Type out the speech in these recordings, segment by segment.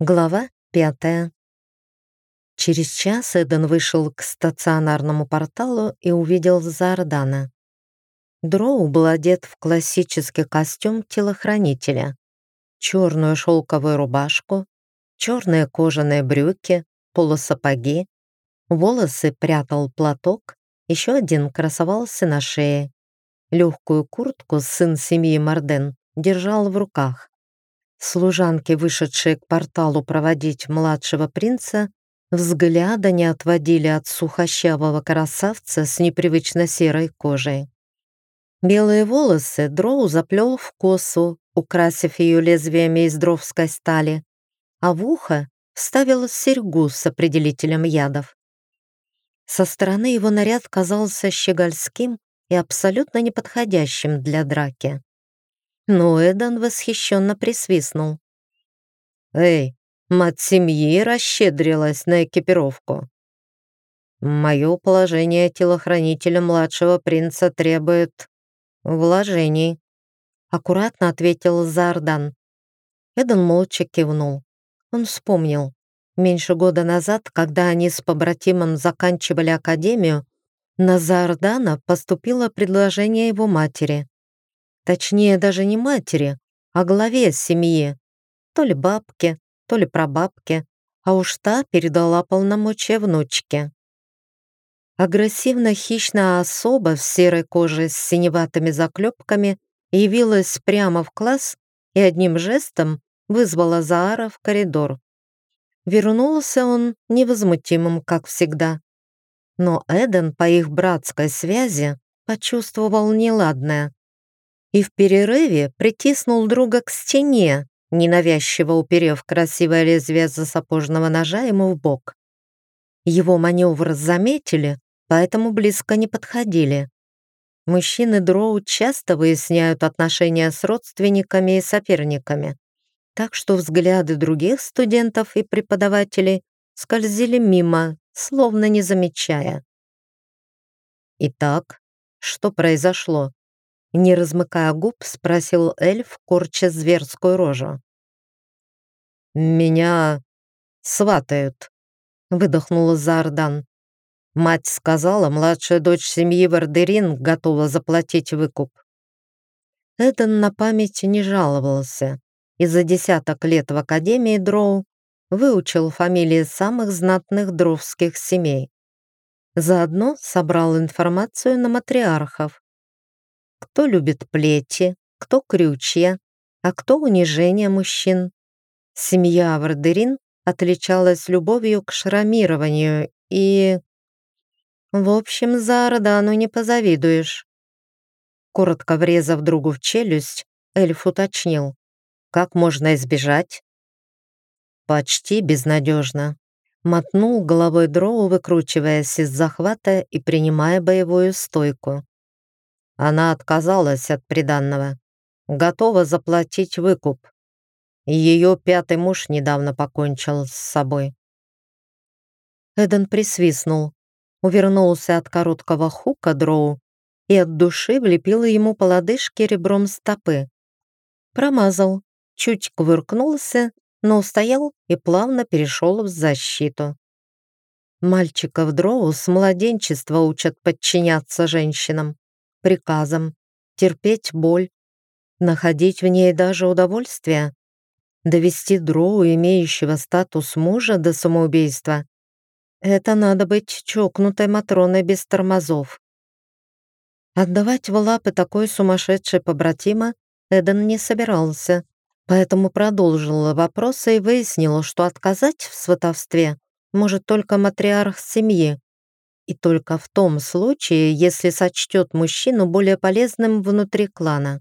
Глава пятая. Через час Эден вышел к стационарному порталу и увидел Зардана. Дроу был одет в классический костюм телохранителя, черную шелковую рубашку, черные кожаные брюки, полусапоги, волосы прятал платок, еще один красовался на шее. Легкую куртку сын семьи Марден держал в руках. Служанки, вышедшие к порталу проводить младшего принца, взгляда не отводили от сухощавого красавца с непривычно серой кожей. Белые волосы Дроу заплел в косу, украсив ее лезвиями из дровской стали, а в ухо вставил серьгу с определителем ядов. Со стороны его наряд казался щегольским и абсолютно неподходящим для драки но Эдан восхищенно присвистнул. «Эй, мать семьи расщедрилась на экипировку. Мое положение телохранителя младшего принца требует вложений», аккуратно ответил Зардан. Эдан молча кивнул. Он вспомнил. Меньше года назад, когда они с побратимом заканчивали академию, на Зардана поступило предложение его матери. Точнее, даже не матери, а главе семьи. То ли бабке, то ли прабабке, а уж та передала полномочия внучке. Агрессивно-хищная особа в серой коже с синеватыми заклепками явилась прямо в класс и одним жестом вызвала Заара в коридор. Вернулся он невозмутимым, как всегда. Но Эден по их братской связи почувствовал неладное и в перерыве притиснул друга к стене, ненавязчиво уперев красивое лезвие засапожного ножа ему в бок. Его маневр заметили, поэтому близко не подходили. Мужчины Дроу часто выясняют отношения с родственниками и соперниками, так что взгляды других студентов и преподавателей скользили мимо, словно не замечая. Итак, что произошло? Не размыкая губ, спросил эльф, корча зверскую рожу. «Меня сватают», — выдохнула Зардан. Мать сказала, младшая дочь семьи Вардерин готова заплатить выкуп. Эден на память не жаловался и за десяток лет в Академии Дроу выучил фамилии самых знатных дровских семей. Заодно собрал информацию на матриархов, кто любит плети, кто крючья, а кто унижение мужчин. Семья Вардерин отличалась любовью к шрамированию и... В общем, за Ордану не позавидуешь. Коротко врезав другу в челюсть, эльф уточнил. Как можно избежать? Почти безнадежно. Мотнул головой дроу, выкручиваясь из захвата и принимая боевую стойку. Она отказалась от приданного, готова заплатить выкуп. Ее пятый муж недавно покончил с собой. Эден присвистнул, увернулся от короткого хука дроу и от души влепил ему по лодыжке ребром стопы. Промазал, чуть кувыркнулся, но устоял и плавно перешел в защиту. Мальчиков дроу с младенчества учат подчиняться женщинам приказам, терпеть боль, находить в ней даже удовольствие, довести дроу, имеющего статус мужа, до самоубийства. Это надо быть чокнутой Матроной без тормозов. Отдавать в лапы такой сумасшедшей побратима Эден не собирался, поэтому продолжил вопросы и выяснил, что отказать в сватовстве может только матриарх семьи, и только в том случае, если сочтет мужчину более полезным внутри клана.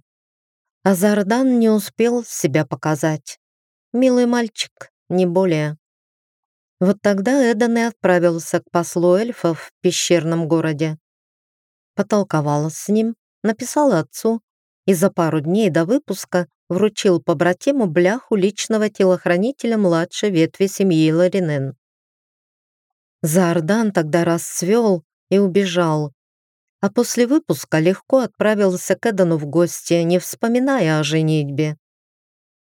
Азардан не успел себя показать. Милый мальчик, не более. Вот тогда Эдан и отправился к послу эльфов в пещерном городе. Потолковал с ним, написал отцу и за пару дней до выпуска вручил побратиму бляху личного телохранителя младшей ветви семьи Ларинен. Заордан тогда расцвел и убежал, а после выпуска легко отправился к Эдану в гости, не вспоминая о женитьбе.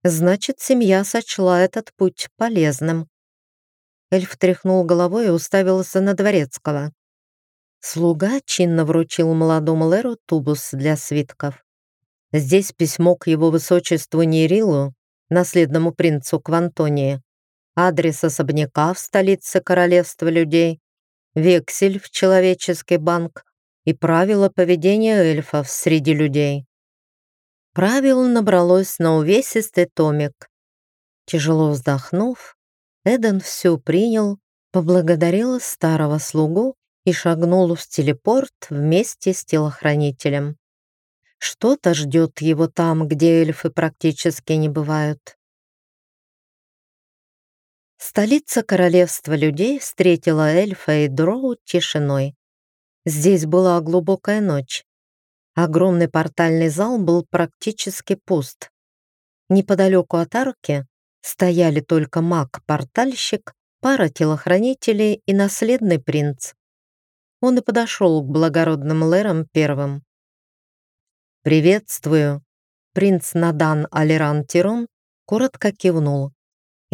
Значит, семья сочла этот путь полезным. Эльф тряхнул головой и уставился на Дворецкого. Слуга чинно вручил молодому Леру тубус для свитков. Здесь письмо к его высочеству Нерилу, наследному принцу Квантонии, адрес особняка в столице королевства людей, вексель в человеческий банк и правила поведения эльфов среди людей. Правил набралось на увесистый томик. Тяжело вздохнув, Эден все принял, поблагодарил старого слугу и шагнул в телепорт вместе с телохранителем. Что-то ждет его там, где эльфы практически не бывают. Столица королевства людей встретила эльфа и дроу тишиной. Здесь была глубокая ночь. Огромный портальный зал был практически пуст. Неподалеку от арки Стояли только маг-портальщик, пара телохранителей и наследный принц. Он и подошел к благородным лэрам первым. «Приветствую!» Принц Надан Алиран Тирон коротко кивнул.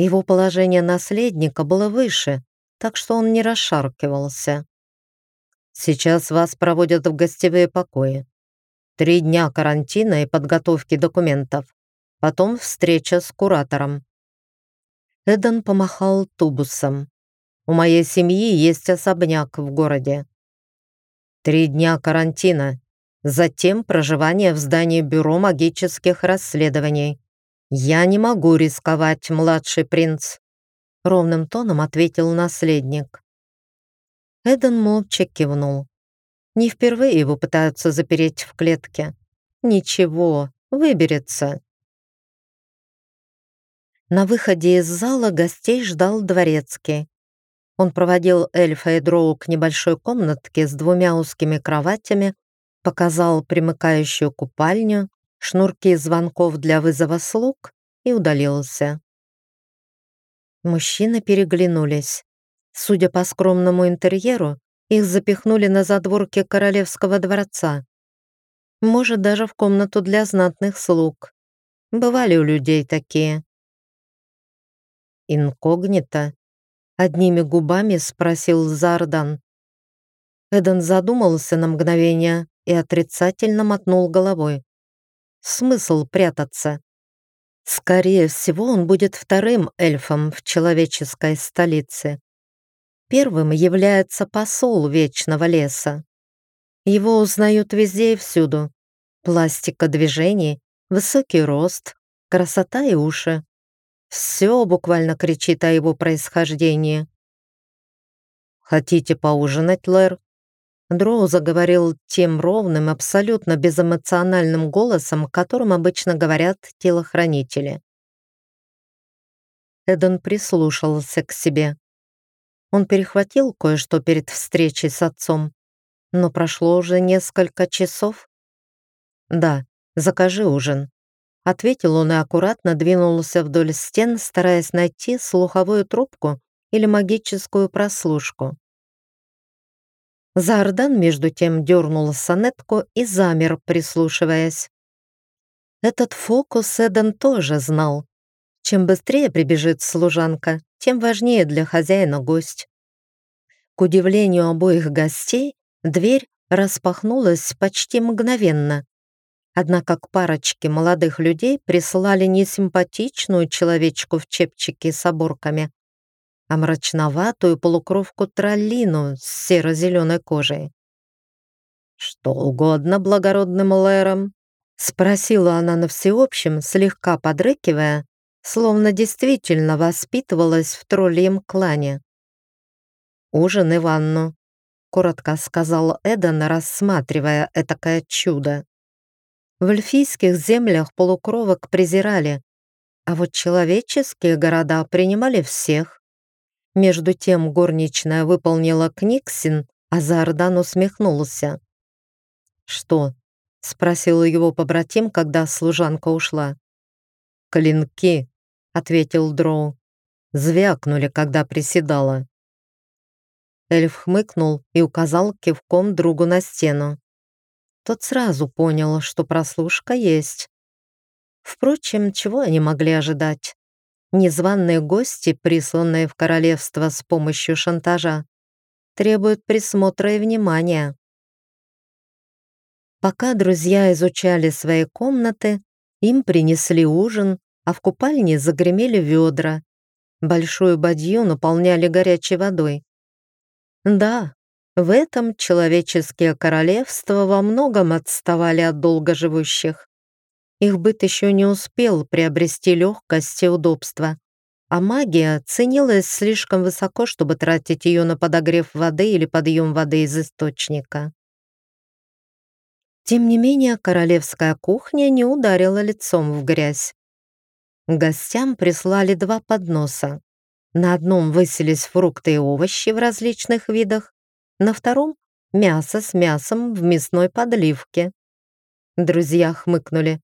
Его положение наследника было выше, так что он не расшаркивался. «Сейчас вас проводят в гостевые покои. Три дня карантина и подготовки документов. Потом встреча с куратором. Эдан помахал тубусом. «У моей семьи есть особняк в городе. Три дня карантина, затем проживание в здании Бюро магических расследований. Я не могу рисковать, младший принц», — ровным тоном ответил наследник. Эдан молча кивнул. Не впервые его пытаются запереть в клетке. Ничего, выберется. На выходе из зала гостей ждал дворецкий. Он проводил эльфа и дроу к небольшой комнатке с двумя узкими кроватями, показал примыкающую купальню, шнурки звонков для вызова слуг и удалился. Мужчины переглянулись. Судя по скромному интерьеру, их запихнули на задворке королевского дворца. Может, даже в комнату для знатных слуг. Бывали у людей такие. «Инкогнито?» — одними губами спросил Зардан. Эден задумался на мгновение и отрицательно мотнул головой. «Смысл прятаться?» Скорее всего, он будет вторым эльфом в человеческой столице. Первым является посол Вечного леса. Его узнают везде и всюду. Пластика движений, высокий рост, красота и уши. Все буквально кричит о его происхождении. «Хотите поужинать, Лэр?» Дроу заговорил тем ровным, абсолютно безэмоциональным голосом, которым обычно говорят телохранители. Эден прислушался к себе. Он перехватил кое-что перед встречей с отцом, но прошло уже несколько часов. «Да, закажи ужин», Ответил он и аккуратно двинулся вдоль стен, стараясь найти слуховую трубку или магическую прослушку. Зардан, между тем, дернул сонетку и замер, прислушиваясь. Этот фокус Эден тоже знал. Чем быстрее прибежит служанка, тем важнее для хозяина гость. К удивлению обоих гостей, дверь распахнулась почти мгновенно. Однако к парочке молодых людей прислали не симпатичную человечку в чепчике с оборками, а мрачноватую полукровку троллину с серо-зеленой кожей. «Что угодно благородным лэрам?» — спросила она на всеобщем, слегка подрыкивая, словно действительно воспитывалась в тролльем клане. «Ужин и ванну», — коротко сказал Эдан, рассматривая этакое чудо. В эльфийских землях полукровок презирали, а вот человеческие города принимали всех. Между тем горничная выполнила Книксин, а Зардан усмехнулся. «Что?» — спросил его побратим, когда служанка ушла. «Клинки», — ответил Дроу. Звякнули, когда приседала. Эльф хмыкнул и указал кивком другу на стену. Тот сразу понял, что прослушка есть. Впрочем, чего они могли ожидать? Незваные гости, присланные в королевство с помощью шантажа, требуют присмотра и внимания. Пока друзья изучали свои комнаты, им принесли ужин, а в купальне загремели ведра. Большую бадью наполняли горячей водой. Да, в этом человеческие королевства во многом отставали от долгоживущих. Их быт еще не успел приобрести легкость и удобство, а магия ценилась слишком высоко, чтобы тратить ее на подогрев воды или подъем воды из источника. Тем не менее, королевская кухня не ударила лицом в грязь. Гостям прислали два подноса. На одном высились фрукты и овощи в различных видах, на втором — мясо с мясом в мясной подливке. Друзья хмыкнули.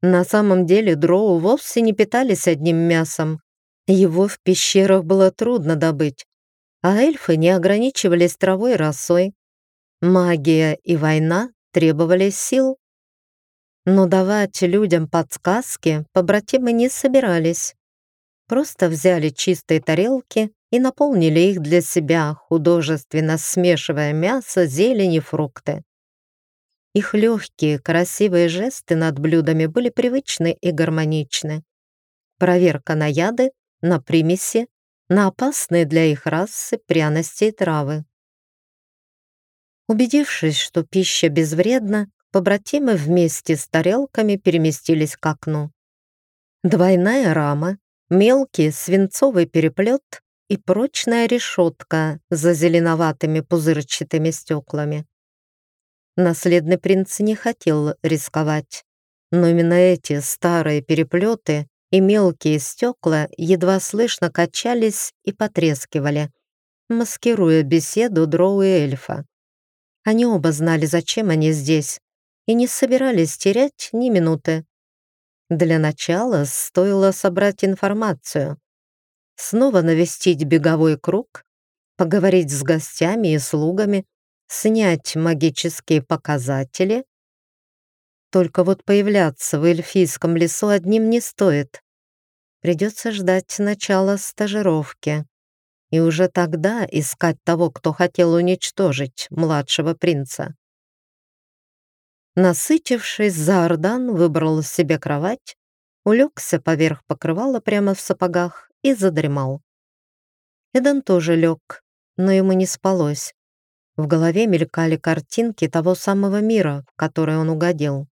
На самом деле дроу вовсе не питались одним мясом. Его в пещерах было трудно добыть, а эльфы не ограничивались травой и росой. Магия и война требовали сил. Но давать людям подсказки побратимы не собирались. Просто взяли чистые тарелки и наполнили их для себя, художественно смешивая мясо, зелень и фрукты. Их легкие, красивые жесты над блюдами были привычны и гармоничны. Проверка на яды, на примеси, на опасные для их расы пряности и травы. Убедившись, что пища безвредна, побратимы вместе с тарелками переместились к окну. Двойная рама, мелкий свинцовый переплет и прочная решетка за зеленоватыми пузырчатыми стеклами. Наследный принц не хотел рисковать, но именно эти старые переплеты и мелкие стекла едва слышно качались и потрескивали, маскируя беседу дроу и эльфа. Они оба знали, зачем они здесь, и не собирались терять ни минуты. Для начала стоило собрать информацию, снова навестить беговой круг, поговорить с гостями и слугами, снять магические показатели. Только вот появляться в эльфийском лесу одним не стоит. Придется ждать начала стажировки и уже тогда искать того, кто хотел уничтожить младшего принца. Насытившись, Заордан выбрал себе кровать, улегся поверх покрывала прямо в сапогах и задремал. Эден тоже лег, но ему не спалось. В голове мелькали картинки того самого мира, в который он угодил.